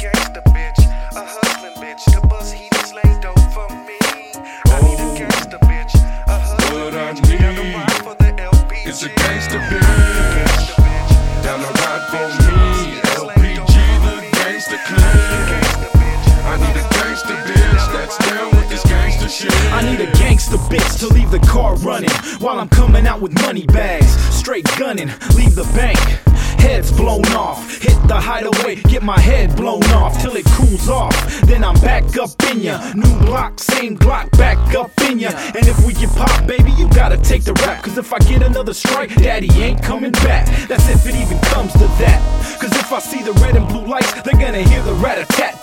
gangster bitch, a hustling bitch, to bust heat and slang dope for me. I need a gangster bitch, a hustling What I bitch, down the need ride for the LPG. It's a gangster bitch. Bitch, Down the a ride for me. to bust heat and LPG, the for gangster clan. I need a gangster bitch that's down with this gangster shit. I need a gangster bitch to leave the car running while I'm coming out with money bags. Straight gunning, leave the bank. Heads blown off, hit the hideaway, get my head blown off till it cools off. Then I'm back up in ya. New block, same Glock, back up in ya. And if we get pop, baby, you gotta take the rap. Cause if I get another strike, daddy ain't coming back. That's if it even comes to that. Cause if I see the red and blue lights, they're gonna hear the rat a tat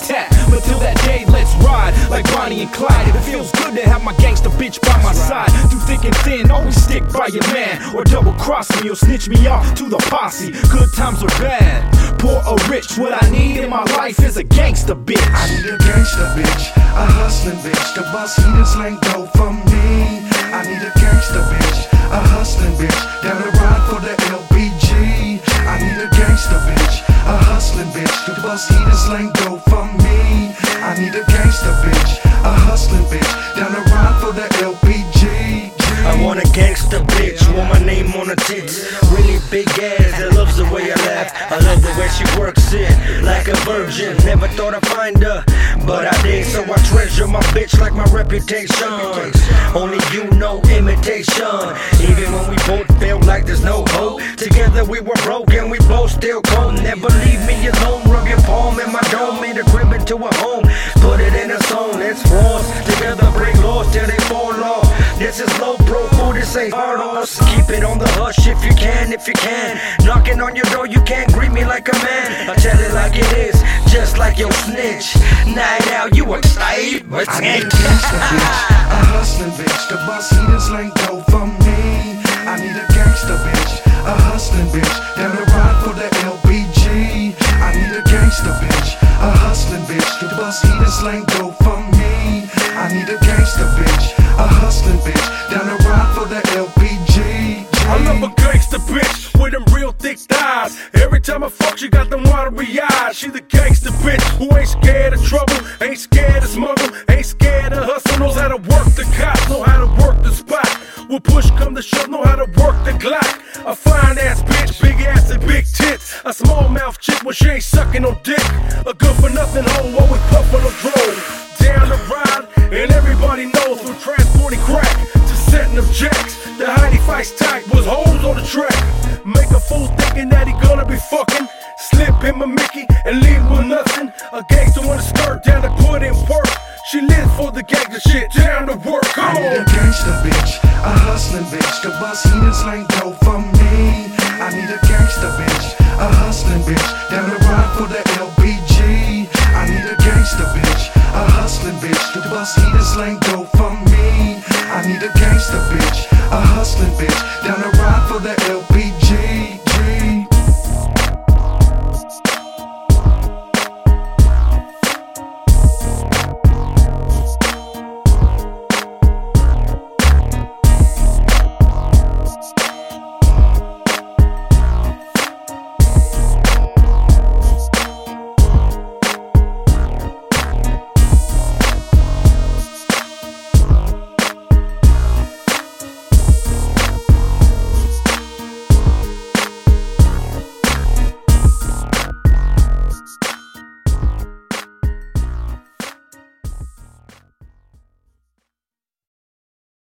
Bonnie and Clyde. It feels good to have my gangster bitch by my side. Through thick and thin, always stick by your man. Or double cross me or snitch me off to the posse. Good times are bad, poor or rich. What I need in my life is a gangster bitch. I need a gangster bitch, a hustling bitch, to bust heat and slang dope for me. I need a gangster bitch, a hustling bitch, down the ride for the LPG. I need a gangster bitch, a hustling bitch, to bust heat and slang dope for me. I need a gangster bitch, hustling bitch, down the ride for the LPG. I want a gangster bitch, want my name on her tits. Really big ass that loves the way I laugh. I love the way she works it like a virgin. Never thought I'd find her, but I did. So I treasure my bitch like my reputation. Only you know imitation. Even when we both feel like there's no hope. Together we were broken, we both still cold. Never leave me alone. Rub your palm in my dome, made a crib into a home. Put it in a Keep it on the hush if you can, if you can. Knocking on your door, you can't greet me like a man. I tell it like it is, just like your snitch. Night out, you excited? What's I need a gangster bitch, a hustling bitch, The bust heat and slang dope for me. I need a gangster bitch, a hustling bitch, down Every time I fuck, she got them watery eyes. She the gangster bitch who ain't scared of trouble, ain't scared of smuggle, ain't scared of hustle. Knows how to work the cops, know how to work the spot. Will push come to shove, know how to work the Glock. A fine ass bitch, big ass and big tits. A small mouth chick when she ain't sucking on dick. A good for nothing hoe, always puffin' on drone. Down the ride, and everybody knows from transporting crack to setting up jacks. The Heidi fights tight was holes on the track. Fucking. Slip him a Mickey and leave with nothing. A gangster with a skirt down to put in work. She lives for the gangster shit, down to work. Come I need a on. gangster bitch, a hustling bitch, to bust heat and slang dope for me. I need a gangster bitch, a hustling bitch, down the ride for the LPG. I need a gangster bitch, a hustling bitch, to bust heat and slang dope for me. I need a gangster bitch, a hustling bitch,